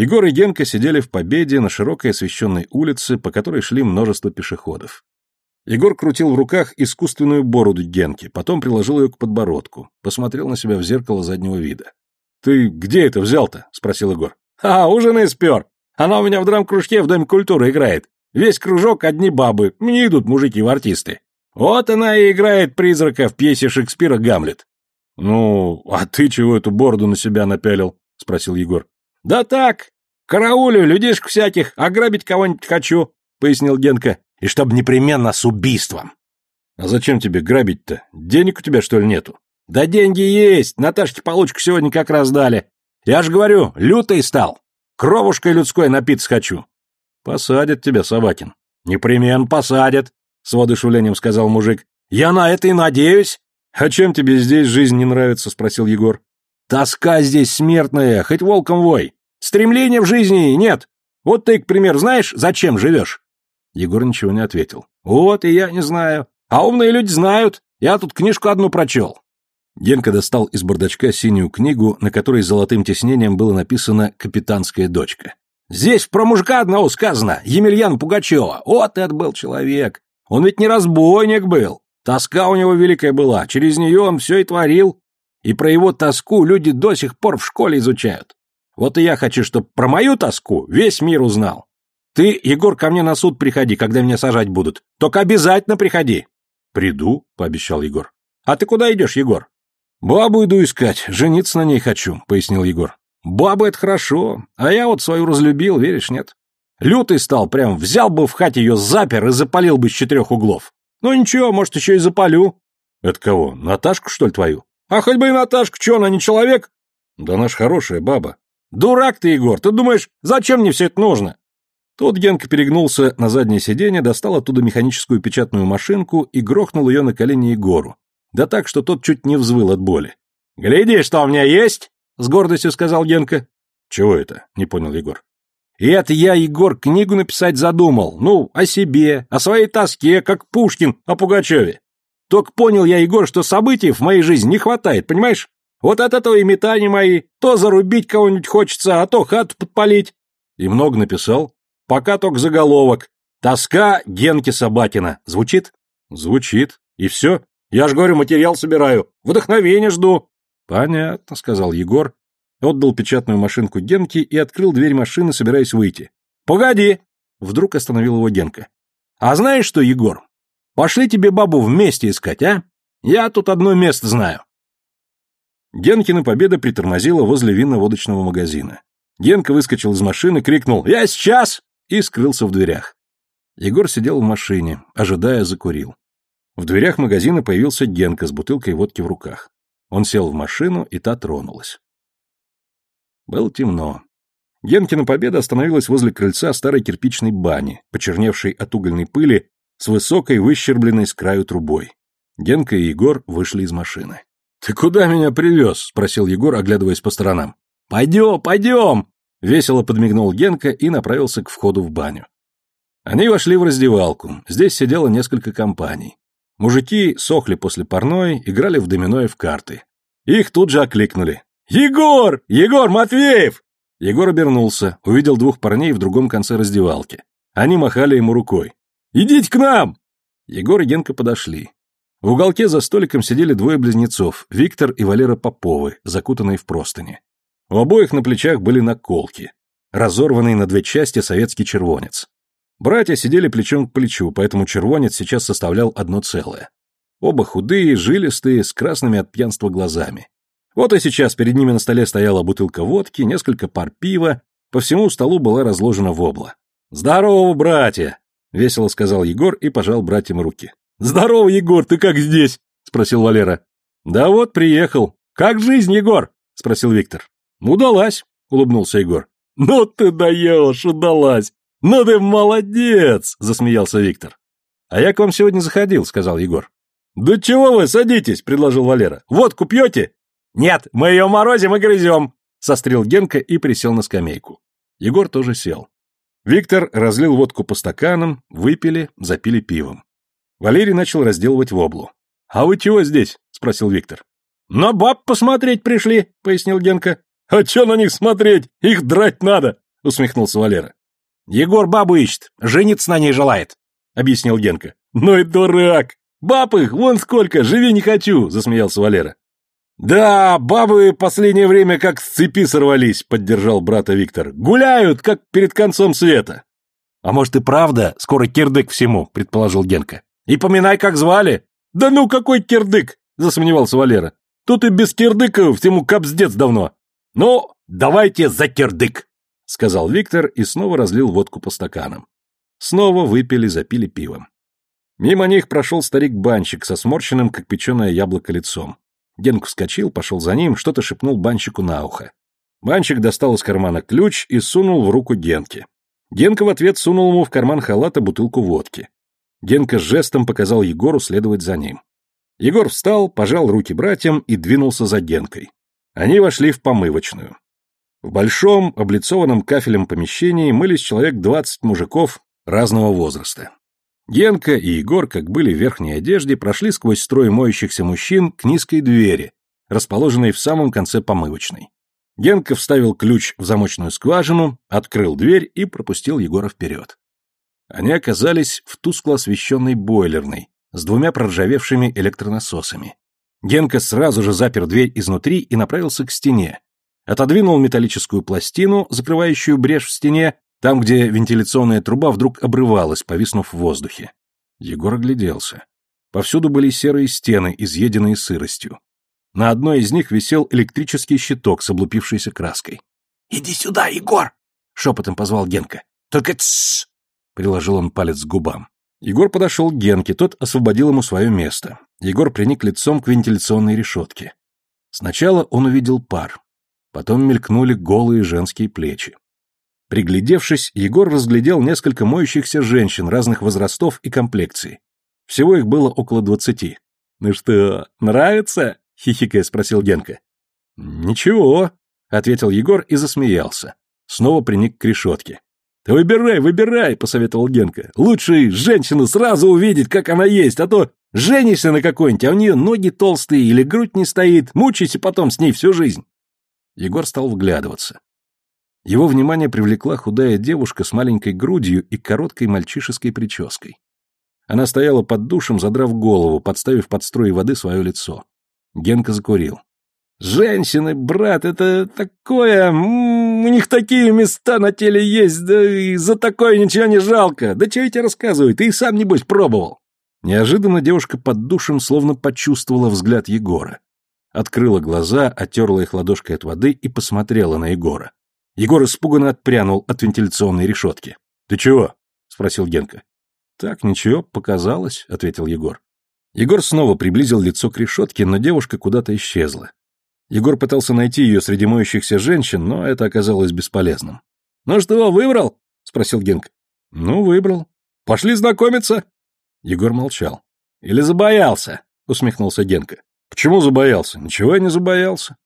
Егор и Генка сидели в Победе на широкой освещенной улице, по которой шли множество пешеходов. Егор крутил в руках искусственную бороду Генки, потом приложил ее к подбородку, посмотрел на себя в зеркало заднего вида. «Ты где это взял-то?» — спросил Егор. «А, ужин и спер. Она у меня в драм-кружке в Доме культуры играет. Весь кружок одни бабы, не идут мужики в артисты. Вот она и играет призрака в пьесе Шекспира «Гамлет». «Ну, а ты чего эту бороду на себя напялил?» — спросил Егор. «Да так, караулю, людишек всяких, ограбить кого-нибудь хочу», — пояснил Генка. «И чтоб непременно с убийством». «А зачем тебе грабить-то? Денег у тебя, что ли, нету?» «Да деньги есть, Наташке получку сегодня как раз дали. Я ж говорю, лютый стал. Кровушкой людской напиться хочу». «Посадят тебя, Собакин». «Непременно посадят», — с воодушевлением сказал мужик. «Я на это и надеюсь». «А чем тебе здесь жизнь не нравится?» — спросил Егор. Тоска здесь смертная, хоть волком вой. Стремления в жизни нет. Вот ты, к примеру, знаешь, зачем живешь?» Егор ничего не ответил. «Вот и я не знаю. А умные люди знают. Я тут книжку одну прочел». Генка достал из бардачка синюю книгу, на которой золотым тиснением было написано «Капитанская дочка». «Здесь про мужика одного сказано, Емельян Пугачева. Вот это был человек. Он ведь не разбойник был. Тоска у него великая была, через нее он все и творил. И про его тоску люди до сих пор в школе изучают. Вот и я хочу, чтобы про мою тоску весь мир узнал. Ты, Егор, ко мне на суд приходи, когда меня сажать будут. Только обязательно приходи. Приду, пообещал Егор. А ты куда идешь, Егор? Бабу иду искать, жениться на ней хочу, пояснил Егор. Баба это хорошо, а я вот свою разлюбил, веришь, нет? Лютый стал, прям взял бы в хате ее запер и запалил бы с четырех углов. Ну ничего, может, еще и запалю. Это кого, Наташку, что ли, твою? А хоть бы и Наташка, что она не человек? Да она ж хорошая баба. Дурак ты, Егор, ты думаешь, зачем мне все это нужно? Тут Генка перегнулся на заднее сиденье, достал оттуда механическую печатную машинку и грохнул ее на колени Егору. Да так, что тот чуть не взвыл от боли. «Гляди, что у меня есть!» — с гордостью сказал Генка. «Чего это?» — не понял Егор. И это я, Егор, книгу написать задумал. Ну, о себе, о своей тоске, как Пушкин о Пугачеве. Только понял я, Егор, что событий в моей жизни не хватает, понимаешь? Вот от этого и метания мои. То зарубить кого-нибудь хочется, а то хату подпалить. И много написал. Пока только заголовок. Тоска Генки Собакина. Звучит? Звучит. И все? Я ж говорю, материал собираю. Вдохновение жду. Понятно, сказал Егор. Отдал печатную машинку Генке и открыл дверь машины, собираясь выйти. Погоди! Вдруг остановил его Генка. А знаешь что, Егор? Пошли тебе бабу вместе искать, а? Я тут одно место знаю. Генкина победа притормозила возле винно-водочного магазина. Генка выскочил из машины, крикнул «Я сейчас!» и скрылся в дверях. Егор сидел в машине, ожидая, закурил. В дверях магазина появился Генка с бутылкой водки в руках. Он сел в машину, и та тронулась. Было темно. Генкина победа остановилась возле крыльца старой кирпичной бани, почерневшей от угольной пыли с высокой, выщербленной с краю трубой. Генка и Егор вышли из машины. «Ты куда меня привез?» — спросил Егор, оглядываясь по сторонам. «Пойдем, пойдем!» — весело подмигнул Генка и направился к входу в баню. Они вошли в раздевалку. Здесь сидело несколько компаний. Мужики сохли после парной, играли в домино и в карты. Их тут же окликнули. «Егор! Егор Матвеев!» Егор обернулся, увидел двух парней в другом конце раздевалки. Они махали ему рукой. Идите к нам!» Егор и Генка подошли. В уголке за столиком сидели двое близнецов, Виктор и Валера Поповы, закутанные в простыни. У обоих на плечах были наколки, разорванный на две части советский червонец. Братья сидели плечом к плечу, поэтому червонец сейчас составлял одно целое. Оба худые, жилистые, с красными от пьянства глазами. Вот и сейчас перед ними на столе стояла бутылка водки, несколько пар пива, по всему столу была разложена вобла. «Здорово, братья!» — весело сказал Егор и пожал братьям руки. «Здорово, Егор, ты как здесь?» — спросил Валера. «Да вот, приехал. Как жизнь, Егор?» — спросил Виктор. «Удалась», — улыбнулся Егор. «Ну ты даешь, удалась! Ну ты молодец!» — засмеялся Виктор. «А я к вам сегодня заходил», — сказал Егор. «Да чего вы, садитесь», — предложил Валера. «Водку пьете?» «Нет, мы ее морозим и грызем», — сострил Генка и присел на скамейку. Егор тоже сел. Виктор разлил водку по стаканам, выпили, запили пивом. Валерий начал разделывать воблу. «А вы чего здесь?» — спросил Виктор. «На баб посмотреть пришли», — пояснил Генка. «А чё на них смотреть? Их драть надо! — усмехнулся Валера. «Егор бабу ищет, жениться на ней желает», — объяснил Генка. «Ну и дурак! Баб их, вон сколько, живи не хочу!» — засмеялся Валера. «Да, бабы последнее время как с цепи сорвались», — поддержал брата Виктор. «Гуляют, как перед концом света». «А может и правда, скоро кирдык всему», — предположил Генка. «И поминай, как звали». «Да ну какой кирдык?» — засомневался Валера. «Тут и без кирдыка всему капздец давно». «Ну, давайте за кирдык», — сказал Виктор и снова разлил водку по стаканам. Снова выпили, запили пивом. Мимо них прошел старик-банщик со сморщенным, как печеное яблоко, лицом. Генк вскочил, пошел за ним, что-то шепнул банщику на ухо. Банщик достал из кармана ключ и сунул в руку Генке. Генка в ответ сунул ему в карман халата бутылку водки. Генка жестом показал Егору следовать за ним. Егор встал, пожал руки братьям и двинулся за Генкой. Они вошли в помывочную. В большом, облицованном кафелем помещении мылись человек двадцать мужиков разного возраста. Генка и Егор, как были в верхней одежде, прошли сквозь строй моющихся мужчин к низкой двери, расположенной в самом конце помывочной. Генка вставил ключ в замочную скважину, открыл дверь и пропустил Егора вперед. Они оказались в тускло освещенной бойлерной, с двумя проржавевшими электронасосами. Генка сразу же запер дверь изнутри и направился к стене. Отодвинул металлическую пластину, закрывающую брешь в стене, там, где вентиляционная труба вдруг обрывалась, повиснув в воздухе. Егор огляделся. Повсюду были серые стены, изъеденные сыростью. На одной из них висел электрический щиток с облупившейся краской. «Иди сюда, Егор!» — шепотом позвал Генка. «Только тссс!» — приложил он палец к губам. Егор подошел к Генке, тот освободил ему свое место. Егор приник лицом к вентиляционной решетке. Сначала он увидел пар. Потом мелькнули голые женские плечи. Приглядевшись, Егор разглядел несколько моющихся женщин разных возрастов и комплекций. Всего их было около двадцати. «Ну что, нравится?» — хихикая спросил Генка. «Ничего», — ответил Егор и засмеялся. Снова приник к решетке. «Ты выбирай, выбирай», — посоветовал Генка. «Лучше женщину сразу увидеть, как она есть, а то женишься на какой-нибудь, а у нее ноги толстые или грудь не стоит, мучайся потом с ней всю жизнь». Егор стал вглядываться. Его внимание привлекла худая девушка с маленькой грудью и короткой мальчишеской прической. Она стояла под душем, задрав голову, подставив под струи воды свое лицо. Генка закурил. «Женщины, брат, это такое... у них такие места на теле есть, да и за такое ничего не жалко. Да чего я тебе рассказываю, ты и сам, небось, пробовал». Неожиданно девушка под душем словно почувствовала взгляд Егора. Открыла глаза, оттерла их ладошкой от воды и посмотрела на Егора. Егор испуганно отпрянул от вентиляционной решетки. «Ты чего?» — спросил Генка. «Так, ничего, показалось», — ответил Егор. Егор снова приблизил лицо к решетке, но девушка куда-то исчезла. Егор пытался найти ее среди моющихся женщин, но это оказалось бесполезным. «Ну что, выбрал?» — спросил Генка. «Ну, выбрал. Пошли знакомиться?» Егор молчал. «Или забоялся?» — усмехнулся Генка. «Почему забоялся? Ничего я не забоялся.